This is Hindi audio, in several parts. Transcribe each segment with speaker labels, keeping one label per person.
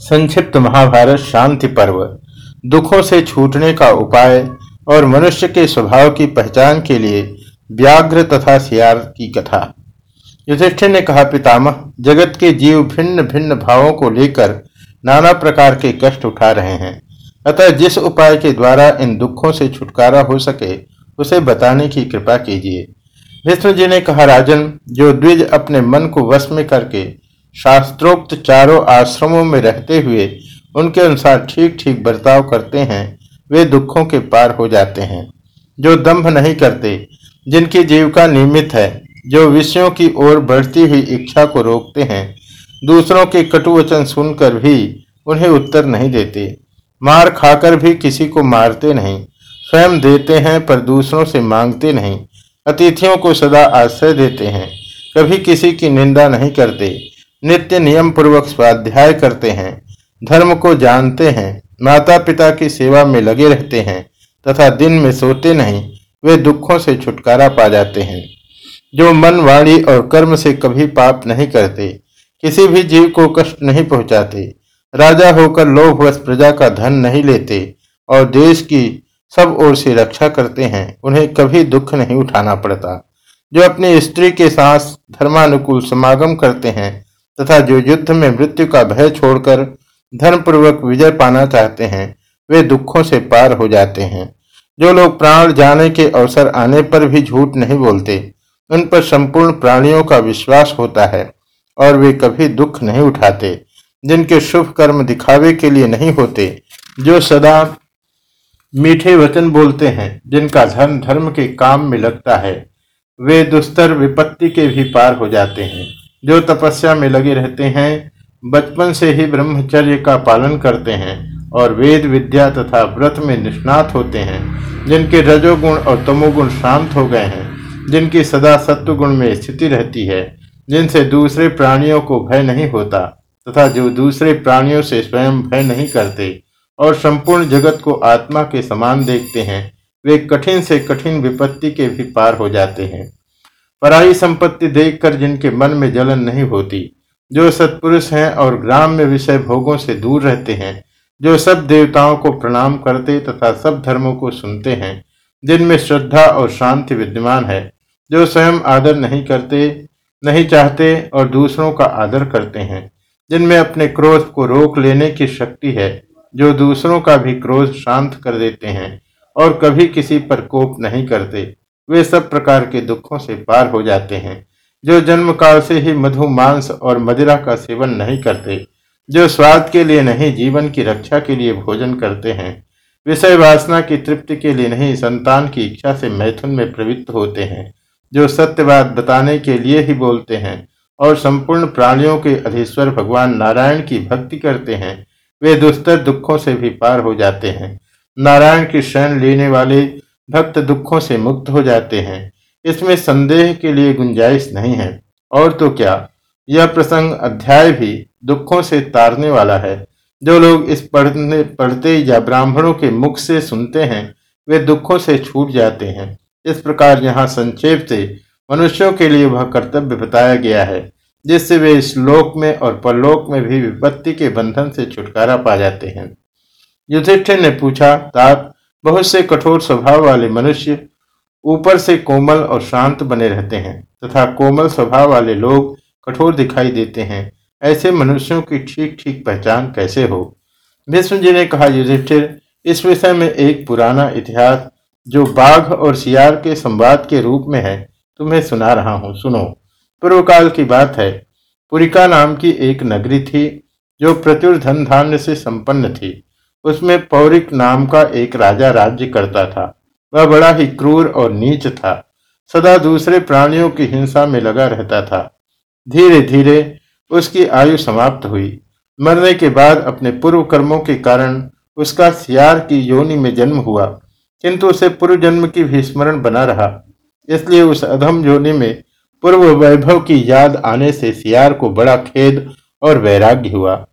Speaker 1: संक्षिप्त महाभारत शांति पर्व, दुखों से छूटने का उपाय और मनुष्य के स्वभाव की पहचान के लिए व्याघ्र तथा सियार की कथा। युधिष्ठिर ने कहा, पितामह, जगत के जीव भिन्न भिन्न भावों को लेकर नाना प्रकार के कष्ट उठा रहे हैं। अतः जिस उपाय के द्वारा इन दुखों से छुटकारा हो सके, उसे बताने की कृपा कीजिए। विष्णु जी ने कहा, राजन, जो द्विज अपने मन को वश में करके शास्त्रोक्त चारों आश्रमों में रहते हुए उनके अनुसार ठीक ठीक बर्ताव करते हैं, वे दुखों के पार हो जाते हैं। जो दंभ नहीं करते, जिनकी जीविका नियमित है, जो विषयों की ओर बढ़ती हुई इच्छा को रोकते हैं, दूसरों के कटुवचन सुनकर भी उन्हें उत्तर नहीं देते। मार खाकर भी किसी को मारते नहीं, स्वयं देते हैं पर दूसरों से मांगते नहीं, अतिथियों को सदा आश्रय देते हैं, कभी किसी की निंदा नहीं करते। नित्य नियम पूर्वक स्वाध्याय करते हैं, धर्म को जानते हैं माता पिता की सेवा में लगे रहते हैं, तथा दिन में सोते नहीं, वे दुखों से छुटकारा पा जाते हैं। जो मन वाणी और कर्म से कभी पाप नहीं करते, किसी भी जीव को कष्ट नहीं पहुंचाते, राजा होकर लोभवश प्रजा का धन नहीं लेते, और देश की सब ओर से रक्षा करते हैं, उन्हें कभी दुख नहीं उठाना पड़ता। जो अपनी स्त्री के साथ धर्मानुकूल समागम करते हैं तथा जो युद्ध में मृत्यु का भय छोड़कर धर्मपूर्वक विजय पाना चाहते हैं, वे दुखों से पार हो जाते हैं। जो लोग प्राण जाने के अवसर आने पर भी झूठ नहीं बोलते, उन पर संपूर्ण प्राणियों का विश्वास होता है और वे कभी दुख नहीं उठाते। जिनके शुभ कर्म दिखावे के लिए नहीं होते, जो सदा मीठे वचन बोलते हैं, जिनका धन धर्म के काम में लगता है, वे दुस्तर विपत्ति के भी पार हो जाते हैं। जो तपस्या में लगे रहते हैं, बचपन से ही ब्रह्मचर्य का पालन करते हैं और वेद विद्या तथा व्रत में निष्णात होते हैं, जिनके रजोगुण और तमोगुण शांत हो गए हैं, जिनकी सदा सत्वगुण में स्थिति रहती है, जिनसे दूसरे प्राणियों को भय नहीं होता तथा जो दूसरे प्राणियों से स्वयं भय नहीं करते और संपूर्ण जगत को आत्मा के समान देखते हैं, वे कठिन से कठिन विपत्ति के भी पार हो जाते हैं। पराई संपत्ति देखकर जिनके मन में जलन नहीं होती, जो सत्पुरुष हैं और ग्राम में विषय भोगों से दूर रहते हैं, जो सब देवताओं को प्रणाम करते तथा सब धर्मों को सुनते हैं, जिनमें श्रद्धा और शांति विद्यमान है, जो स्वयं आदर नहीं करते, नहीं चाहते और दूसरों का आदर करते हैं, जिनमें अपने क्रोध को रोक लेने की शक्ति है, जो दूसरों का भी क्रोध शांत कर देते हैं और कभी किसी पर कोप नहीं करते। वे सब प्रकार के दुखों से पार हो जाते हैं, जो जन्म काल से ही मधु, मांस और मदिरा का सेवन नहीं करते, जो स्वाद के लिए नहीं, जीवन की रक्षा के लिए भोजन करते हैं। विषय वासना की तृप्ति के लिए नहीं, संतान की इच्छा से मैथुन में प्रवृत्त होते हैं, जो सत्यवाद बताने के लिए ही बोलते हैं, और संपूर्ण प्राणियों के अधीश्वर भगवान नारायण की भक्ति करते हैं। वे दुस्तर दुखों से भी पार हो जाते हैं। नारायण की शरण लेने वाले भक्त दुखों से मुक्त हो जाते हैं। इसमें संदेह के लिए गुंजाइश नहीं है। और तो क्या? यह प्रसंग अध्याय भी दुखों से तारने वाला है। जो लोग इस पढ़ने, पढ़ते या ब्राह्मणों के मुख से सुनते हैं, वे दुखों से छूट जाते हैं। इस प्रकार यहाँ संक्षेप से मनुष्यों के लिए वह कर्तव्य बताया गया है, जिससे वे इस लोक में और परलोक में भी विपत्ति के बंधन से छुटकारा पा जाते हैं। युधिष्ठिर ने पूछा, तात बहुत से कठोर स्वभाव वाले मनुष्य ऊपर से कोमल और शांत बने रहते हैं, तथा कोमल स्वभाव वाले लोग कठोर दिखाई देते हैं। ऐसे मनुष्यों की ठीक ठीक पहचान कैसे हो? विष्णु जी ने कहा, युधिष्ठिर, इस विषय में एक पुराना इतिहास, जो बाघ और सियार के संवाद के रूप में है, तुम्हें सुना रहा हूँ। सुनो। पूर्व काल की बात है। पुरिका नाम की एक नगरी थी, जो प्रचुर धन धान्य से संपन्न थी। उसमें पौरिक नाम का एक राजा राज्य करता था। वह बड़ा ही क्रूर और नीच था। सदा दूसरे प्राणियों की हिंसा में लगा रहता था। धीरे धीरे उसकी आयु समाप्त हुई। मरने के बाद अपने पूर्व कर्मों के कारण उसका सियार की योनि में जन्म हुआ। किंतु उसे पूर्व जन्म की भी स्मरण बना रहा। इसलिए उस अधम योनि में पूर्व वैभव की याद आने से सियार को बड़ा खेद और वैराग्य हुआ।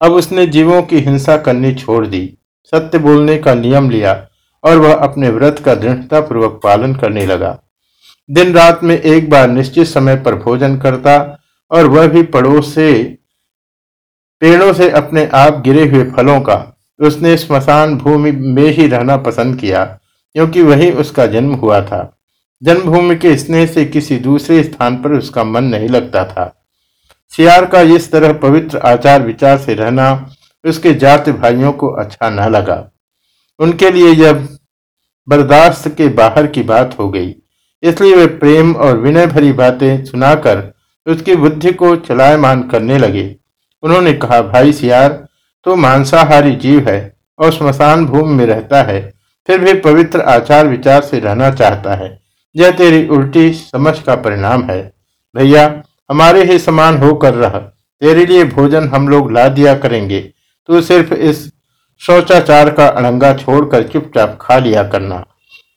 Speaker 1: अब उसने जीवों की हिंसा करनी छोड़ दी, सत्य बोलने का नियम लिया, और वह अपने व्रत का दृढ़ता पूर्वक पालन करने लगा। दिन रात में एक बार निश्चित समय पर भोजन करता, और वह भी पड़ोस से, पेड़ों से अपने आप गिरे हुए फलों का। उसने स्मशान भूमि में ही रहना पसंद किया, क्योंकि वही उसका जन्म हुआ था। जन्मभूमि के स्नेह से किसी दूसरे स्थान पर उसका मन नहीं लगता था। सियार का इस तरह पवित्र आचार विचार से रहना उसके जाति भाइयों को अच्छा न लगा। उनके लिए यह बर्दाश्त के बाहर की बात हो गई। इसलिए वे प्रेम और विनय भरी बातें सुनाकर उसकी बुद्धि को चलायमान करने लगे। उन्होंने कहा, भाई सियार तो मांसाहारी जीव है और स्मशान भूमि में रहता है, फिर भी पवित्र आचार विचार से रहना चाहता है। यह तेरी उल्टी समझ का परिणाम है। भैया हमारे ही समान होकर रह। तेरे लिए भोजन हम लोग ला दिया करेंगे। तू सिर्फ़ इस शौचाचार का अड़ंगा छोड़कर चुपचाप खा लिया करना।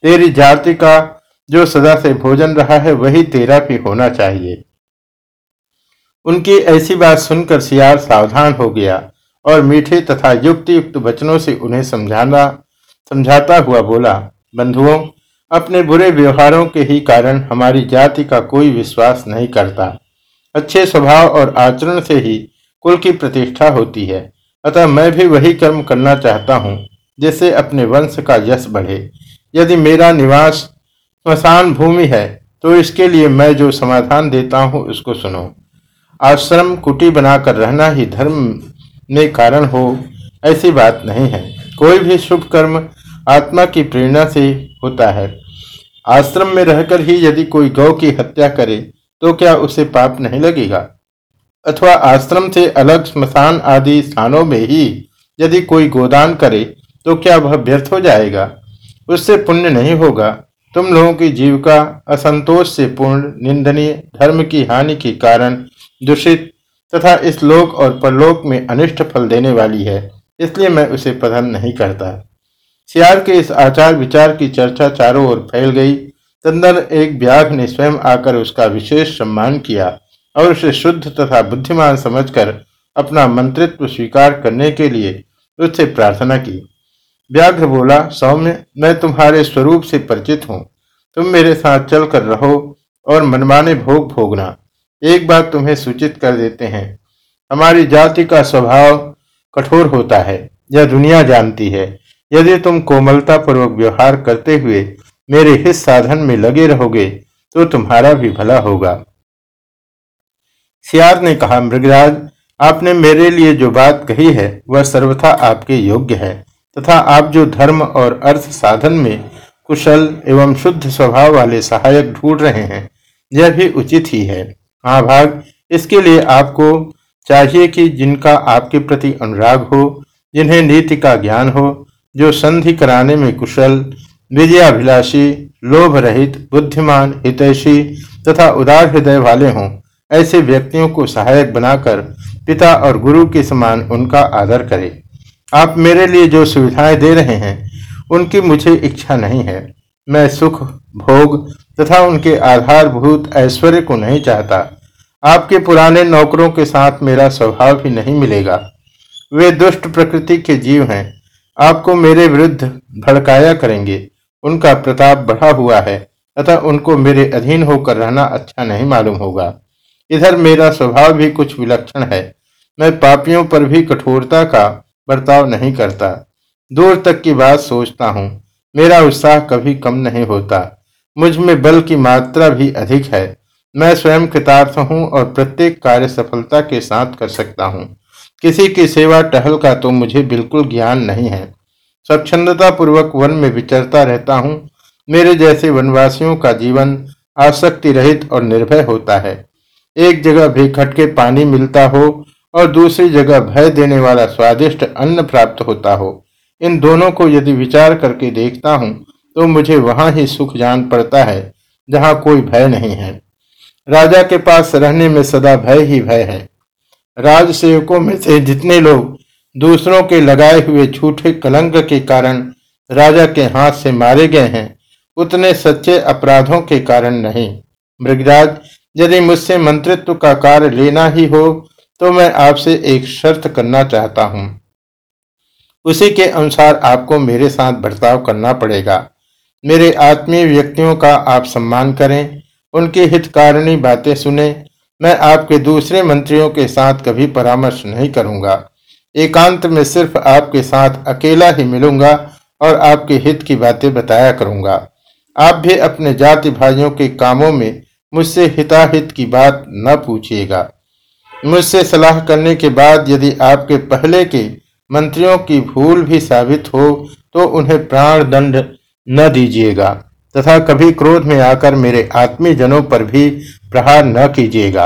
Speaker 1: तेरी जाति का जो सदा से भोजन रहा है, वही तेरा भी होना चाहिए। उनकी ऐसी बात सुनकर सियार सावधान हो गया और मीठे तथा युक्त युक्त वचनों से उन्हें समझाना, समझाता हुआ बोला, बंधुओं, अपने बुरे व्यवहारों के ही कारण हमारी जाति का कोई विश्वास नहीं करता। अच्छे स्वभाव और आचरण से ही कुल की प्रतिष्ठा होती है। अतः मैं भी वही कर्म करना चाहता हूँ, जिससे अपने वंश का यश बढ़े। यदि मेरा निवास स्मशान भूमि है तो इसके लिए मैं जो समाधान देता हूँ, उसको सुनो। आश्रम कुटी बनाकर रहना ही धर्म में कारण हो, ऐसी बात नहीं है। कोई भी शुभ कर्म आत्मा की प्रेरणा से होता है। आश्रम में रहकर ही यदि कोई गौ की हत्या करे तो क्या उसे पाप नहीं लगेगा? अथवा आश्रम से अलग स्मशान आदि स्थानों में ही यदि कोई गोदान करे तो क्या वह व्यर्थ हो जाएगा? उससे पुण्य नहीं होगा। तुम लोगों की जीविका असंतोष से पूर्ण, निंदनीय, धर्म की हानि के कारण दूषित तथा इस लोक और परलोक में अनिष्ट फल देने वाली है, इसलिए मैं उसे पसंद नहीं करता। सियार के इस आचार विचार की चर्चा चारों ओर फैल गई। तंदर एक ब्याघ ने स्वयं आकर उसका विशेष सम्मान किया और उसे शुद्ध तथा बुद्धिमान समझकर अपना मंत्रित्व स्वीकार करने के लिए उससे प्रार्थना की। व्याघ्र बोला, सौम्य, मैं तुम्हारे स्वरूप से परिचित हूँ। तुम मेरे साथ चलकर रहो और मनमाने भोग भोगना। एक बात तुम्हें सूचित कर देते हैं, हमारी जाति का स्वभाव कठोर होता है, यह दुनिया जानती है। यदि तुम कोमलता पूर्वक व्यवहार करते हुए मेरे हित साधन में लगे रहोगे तो तुम्हारा भी भला होगा। सियार ने कहा, मृगराज, आपने मेरे लिए जो बात कही है, वह सर्वथा आपके योग्य है, तथा आप जो धर्म और अर्थ साधन में कुशल एवं शुद्ध स्वभाव वाले सहायक ढूंढ रहे हैं, यह भी उचित ही है। हाँ भाग इसके लिए आपको चाहिए कि जिनका आपके प्रति अनुराग हो, जिन्हें नीति का ज्ञान हो, जो संधि कराने में कुशल विजयाभिलाषी लोभ रहित बुद्धिमान, हितैषी तथा उदार हृदय वाले हों। ऐसे व्यक्तियों को सहायक बनाकर पिता और गुरु के समान उनका आदर करें। आप मेरे लिए जो सुविधाएँ दे रहे हैं, उनकी मुझे इच्छा नहीं है। मैं सुख, भोग तथा उनके आधारभूत ऐश्वर्य को नहीं चाहता। आपके पुराने नौकरों के साथ मेरा स्वभाव भी नहीं मिलेगा। वे दुष्ट प्रकृति के जीव हैं। आपको मेरे विरुद्ध भड़काया करेंगे। उनका प्रताप बढ़ा हुआ है अतः उनको मेरे अधीन होकर रहना अच्छा नहीं मालूम होगा। इधर मेरा स्वभाव भी कुछ विलक्षण है। मैं पापियों पर भी कठोरता का बर्ताव नहीं करता। दूर तक की बात सोचता हूँ। मेरा उत्साह कभी कम नहीं होता। मुझमें बल की मात्रा भी अधिक है। मैं स्वयं कृतार्थ हूँ और प्रत्येक कार्य सफलता के साथ कर सकता हूँ। किसी की सेवा टहल का तो मुझे बिल्कुल ज्ञान नहीं है। स्वच्छंदता पूर्वक वन में विचरता रहता हूँ। मेरे जैसे वनवासियों का जीवन आसक्ति रहित और निर्भय होता है। एक जगह भी खटके पानी मिलता हो और दूसरी जगह भय देने वाला स्वादिष्ट अन्न प्राप्त होता हो। इन दोनों को यदि विचार करके देखता हूँ तो मुझे वहाँ ही सुख जान पड़ता है, जहाँ कोई भय नहीं है। राजा के पास रहने में सदा भय ही भय है। राज सेवकों में से जितने लोग दूसरों के लगाए हुए झूठे कलंक के कारण राजा के हाथ से मारे गए हैं, उतने सच्चे अपराधों के कारण नहीं। मृगराज, यदि मुझसे मंत्रित्व का कार्य लेना ही हो तो मैं आपसे एक शर्त करना चाहता हूँ। उसी के अनुसार आपको मेरे साथ बर्ताव करना पड़ेगा। मेरे आत्मीय व्यक्तियों का आप सम्मान करें, उनकी हितकारिणी बातें सुने, मैं आपके दूसरे मंत्रियों के साथ कभी परामर्श नहीं करूँगा। एकांत में सिर्फ़ आपके साथ अकेला ही मिलूँगा और आपके हित की बातें बताया करूँगा। आप भी अपने जाति भाइयों के कामों में मुझसे हिताहित की बात न पूछिएगा। मुझसे सलाह करने के बाद यदि आपके पहले के मंत्रियों की भूल भी साबित हो तो उन्हें प्राण दंड न दीजिएगा, तथा कभी क्रोध में आकर मेरे आत्मीय जनों पर भी प्रहार न कीजिएगा।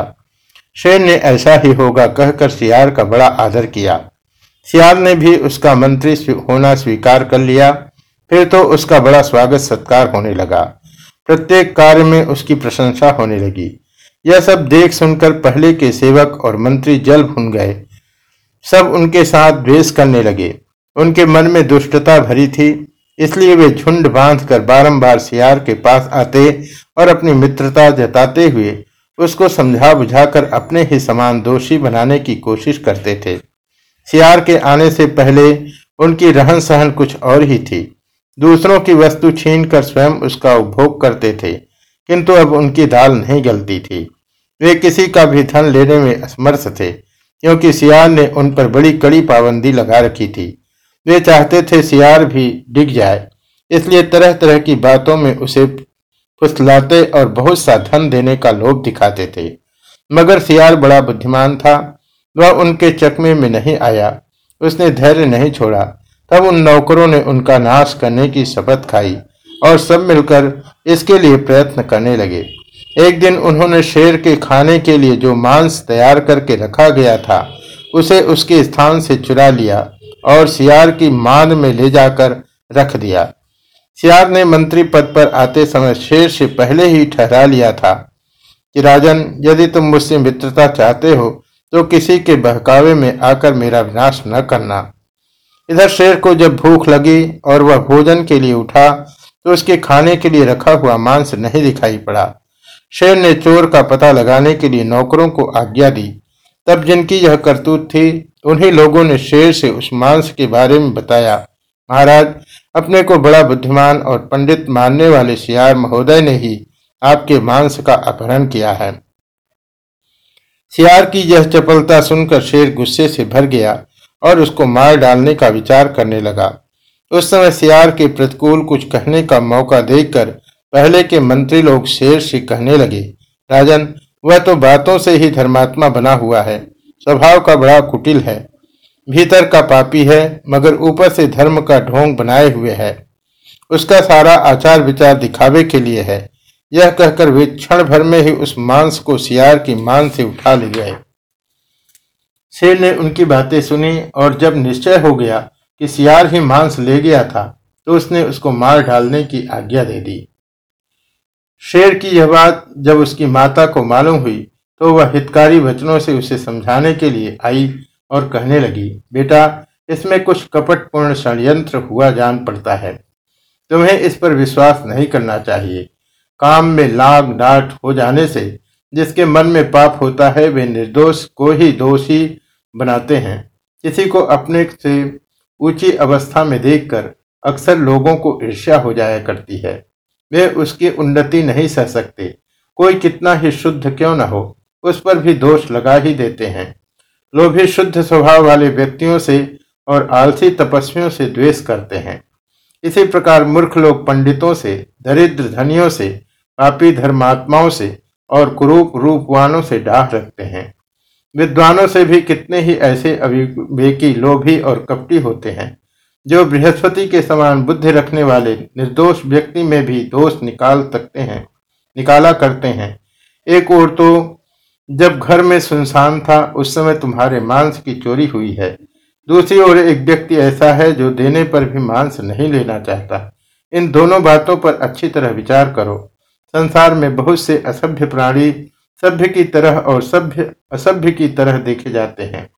Speaker 1: शेर ने ऐसा ही होगा, कहकर सियार का बड़ा आदर किया। सियार ने भी उसका मंत्री होना स्वीकार कर लिया। फिर तो उसका बड़ा स्वागत सत्कार होने लगा। प्रत्येक कार्य में उसकी प्रशंसा होने लगी। यह सब देख सुनकर पहले के सेवक और मंत्री जल भुन गए। सब उनके साथ द्वेष करने लगे। उनके मन में दुष्टता भरी थी, इसलिए वे झुंड बांधकर बारंबार सियार के पास आते और अपनी मित्रता जताते हुए उसको समझा बुझाकर अपने ही समान दोषी बनाने की कोशिश करते थे। सियार के आने से पहले उनकी रहन सहन कुछ और ही थी। दूसरों की वस्तु छीन कर स्वयं उसका उपभोग करते थे, किंतु अब उनकी दाल नहीं गलती थी। वे किसी का भी धन लेने में असमर्थ थे, क्योंकि सियार ने उन पर बड़ी कड़ी पाबंदी लगा रखी थी। वे चाहते थे सियार भी डिग जाए, इसलिए तरह तरह की बातों में उसे फुसलाते और बहुत सा धन देने का लोभ दिखाते थे। मगर सियार बड़ा बुद्धिमान था वह उनके चकमे में नहीं आया। उसने धैर्य नहीं छोड़ा। तब उन नौकरों ने उनका नाश करने की शपथ खाई और सब मिलकर इसके लिए प्रयत्न करने लगे। एक दिन उन्होंने शेर के खाने के लिए जो मांस तैयार करके रखा गया था, उसे उसके स्थान से चुरा लिया और सियार की मान में ले जाकर रख दिया। सियार ने मंत्री पद पर आते समय शेर से पहले ही ठहरा लिया था कि, राजन, यदि तुम मुझसे मित्रता चाहते हो तो किसी के बहकावे में आकर मेरा विनाश न करना। इधर शेर को जब भूख लगी और वह भोजन के लिए उठा तो उसके खाने के लिए रखा हुआ मांस नहीं दिखाई पड़ा। शेर ने चोर का पता लगाने के लिए नौकरों को आज्ञा दी। तब जिनकी यह करतूत थी, उन्हीं लोगों ने शेर से उस मांस के बारे में बताया। महाराज, अपने को बड़ा बुद्धिमान और पंडित मानने वाले सियार महोदय ने ही आपके मांस का अपहरण किया है। सियार की यह चपलता सुनकर शेर गुस्से से भर गया और उसको मार डालने का विचार करने लगा। उस समय सियार के प्रतिकूल कुछ कहने का मौका देखकर पहले के मंत्री लोग शेर से कहने लगे, राजन, वह तो बातों से ही धर्मात्मा बना हुआ है, स्वभाव का बड़ा कुटिल है, भीतर का पापी है, मगर ऊपर से धर्म का ढोंग बनाए हुए है, उसका सारा आचार विचार दिखावे के लिए है यह कहकर वे क्षण भर में ही उस मांस को सियार की मान से उठा ले गए। शेर ने उनकी बातें सुनी और जब निश्चय हो गया कि सियार ही मांस ले गया था तो उसने उसको मार डालने की आज्ञा दे दी। शेर की यह बात जब उसकी माता को मालूम हुई तो वह हितकारी वचनों से उसे समझाने के लिए आई और कहने लगी, बेटा, इसमें कुछ कपटपूर्ण षड्यंत्र हुआ जान पड़ता है। तुम्हें इस पर विश्वास नहीं करना चाहिए। काम में लाग डाट हो जाने से जिसके मन में पाप होता है, वे निर्दोष को ही दोषी बनाते हैं। किसी को अपने से ऊँची अवस्था में देखकर अक्सर लोगों को ईर्ष्या हो जाया करती है। वे उसकी उन्नति नहीं सह सकते। कोई कितना ही शुद्ध क्यों न हो, उस पर भी दोष लगा ही देते हैं। लोभी शुद्ध स्वभाव वाले व्यक्तियों से और आलसी तपस्वियों से द्वेष करते हैं। इसी प्रकार मूर्ख लोग पंडितों से, दरिद्र धनियों से पापी धर्मात्माओं से और कुरूप रूपवानों से डाह रखते हैं। विद्वानों से भी कितने ही ऐसे अविवेकी लोभी और कपटी होते हैं, जो बृहस्पति के समान बुद्धि रखने वाले निर्दोष व्यक्ति में भी दोष निकाल सकते हैं, निकाला करते हैं। एक और तो जब घर में सुनसान था, उस समय तुम्हारे मांस की चोरी हुई है। दूसरी ओर एक व्यक्ति ऐसा है जो देने पर भी मांस नहीं लेना चाहता। इन दोनों बातों पर अच्छी तरह विचार करो। संसार में बहुत से असभ्य प्राणी सभ्य की तरह और सभ्य, असभ्य की तरह देखे जाते हैं।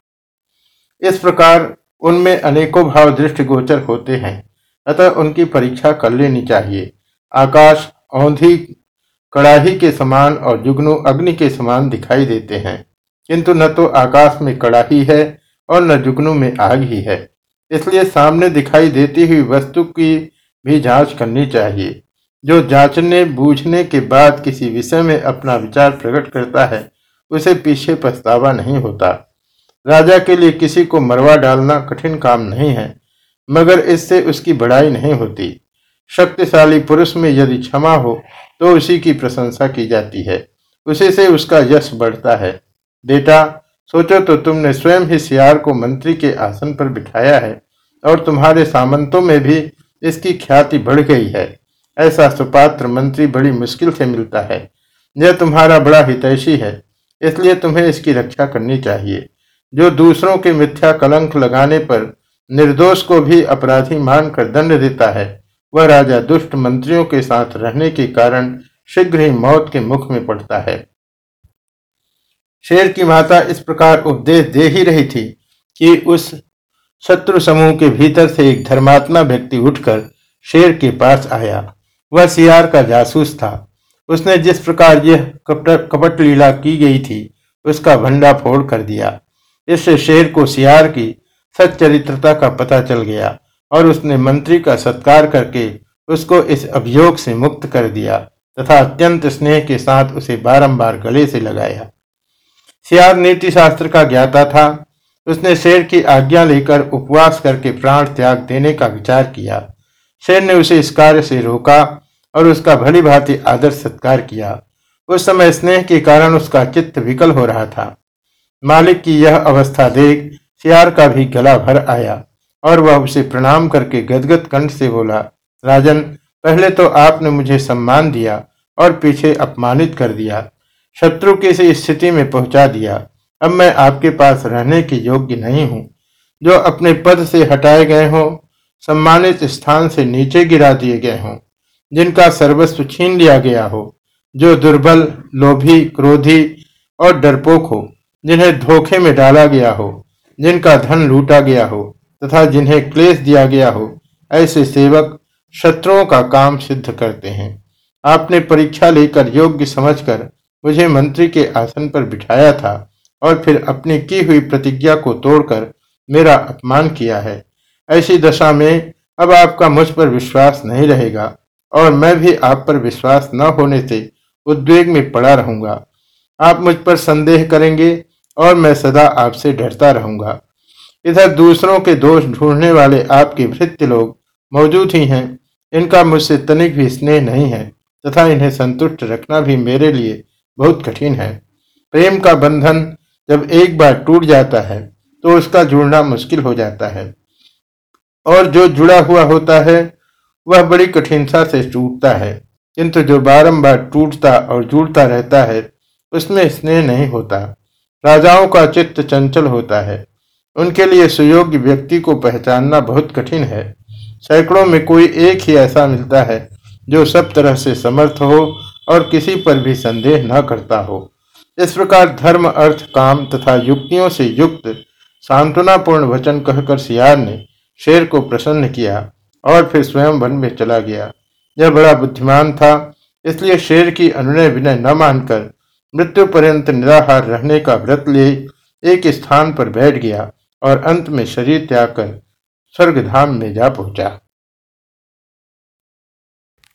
Speaker 1: इस प्रकार उनमें अनेकों भाव दृष्टि गोचर होते हैं। अतः उनकी परीक्षा कर लेनी चाहिए। आकाश, औंधी, कड़ाही के समान और जुगनू अग्नि के समान दिखाई देते हैं। किंतु न तो आकाश में कड़ाही है और न जुगनू में आग ही है। इसलिए सामने दिखाई देती हुई वस्तु की भी जाँच करनी चाहिए। जो जांचने, बूझने के बाद किसी विषय में अपना विचार प्रकट करता है, उसे पीछे पछतावा नहीं होता। राजा के लिए किसी को मरवा डालना कठिन काम नहीं है, मगर इससे उसकी बड़ाई नहीं होती। शक्तिशाली पुरुष में यदि क्षमा हो तो उसी की प्रशंसा की जाती है। उसी से उसका यश बढ़ता है। बेटा, सोचो तो तुमने स्वयं ही सियार को मंत्री के आसन पर बिठाया है, और तुम्हारे सामंतों में भी इसकी ख्याति बढ़ गई है। ऐसा सुपात्र मंत्री बड़ी मुश्किल से मिलता है। यह तुम्हारा बड़ा हितैषी है, इसलिए तुम्हें इसकी रक्षा करनी चाहिए। जो दूसरों के मिथ्या कलंक लगाने पर निर्दोष को भी अपराधी मानकर दंड देता है, वह राजा दुष्ट मंत्रियों के साथ रहने के कारण शीघ्र ही मौत के मुख में पड़ता है। शेर की माता इस प्रकार उपदेश दे ही रही थी कि उस शत्रु समूह के भीतर से एक धर्मात्मा व्यक्ति उठकर शेर के पास आया। वह सियार का जासूस था। उसने जिस प्रकार यह कपट लीला की गई थी, उसका भंडा फोड़ कर दिया। इससे शेर को सियार की सच्चरित्रता का पता चल गया और उसने मंत्री का सत्कार करके उसको इस अभियोग से मुक्त कर दिया तथा अत्यंत स्नेह के साथ उसे बारंबार गले से लगाया। सियार नीति शास्त्र का ज्ञाता था। उसने शेर की आज्ञा लेकर उपवास करके प्राण त्याग देने का विचार किया। शेर ने उसे इस कार्य से रोका और उसका भली भांति आदर सत्कार किया। उस समय स्नेह के कारण उसका चित्त विकल हो रहा था। मालिक की यह अवस्था देख सियार का भी गला भर आया और वह उसे प्रणाम करके गदगद कंठ से बोला, राजन, पहले तो आपने मुझे सम्मान दिया और पीछे अपमानित कर दिया। शत्रु की सी स्थिति में पहुँचा दिया। अब मैं आपके पास रहने के योग्य नहीं हूँ। जो अपने पद से हटाए गए हों सम्मानित स्थान से नीचे गिरा दिए गए हों, जिनका सर्वस्व छीन लिया गया हो, जो दुर्बल, लोभी, क्रोधी और डरपोक हो, जिन्हें धोखे में डाला गया हो, जिनका धन लूटा गया हो, तथा जिन्हें क्लेश दिया गया हो, ऐसे सेवक शत्रुओं का काम सिद्ध करते हैं। आपने परीक्षा लेकर योग्य समझकर मुझे मंत्री के आसन पर बिठाया था और फिर अपनी की हुई प्रतिज्ञा को तोड़कर मेरा अपमान किया है। ऐसी दशा में अब आपका मुझ पर विश्वास नहीं रहेगा और मैं भी आप पर विश्वास न होने से उद्वेग में पड़ा रहूँगा। आप मुझ पर संदेह करेंगे और मैं सदा आपसे डरता रहूँगा। इधर दूसरों के दोष ढूँढने वाले आपके भृत्य लोग मौजूद ही हैं। इनका मुझसे तनिक भी स्नेह नहीं है तथा इन्हें संतुष्ट रखना भी मेरे लिए बहुत कठिन है। प्रेम का बंधन जब एक बार टूट जाता है तो उसका जुड़ना मुश्किल हो जाता है। और जो जुड़ा हुआ होता है, वह बड़ी कठिनता से टूटता है। किंतु जो बारंबार टूटता और जुड़ता रहता है, उसमें स्नेह नहीं होता। राजाओं का चित्त चंचल होता है। उनके लिए सुयोग्य व्यक्ति को पहचानना बहुत कठिन है। सैकड़ों में कोई एक ही ऐसा मिलता है, जो सब तरह से समर्थ हो और किसी पर भी संदेह न करता हो। इस प्रकार धर्म, अर्थ, काम तथा युक्तियों से युक्त सांत्वनापूर्ण वचन कहकर सियार ने शेर को प्रसन्न किया और फिर स्वयं वन में चला गया। यह बड़ा बुद्धिमान था, इसलिए शेर की अनुनय विनय न मानकर मृत्यु पर्यंत निराहार रहने का व्रत ले एक स्थान पर बैठ गया और अंत में शरीर त्याग कर स्वर्गधाम में जा पहुँचा।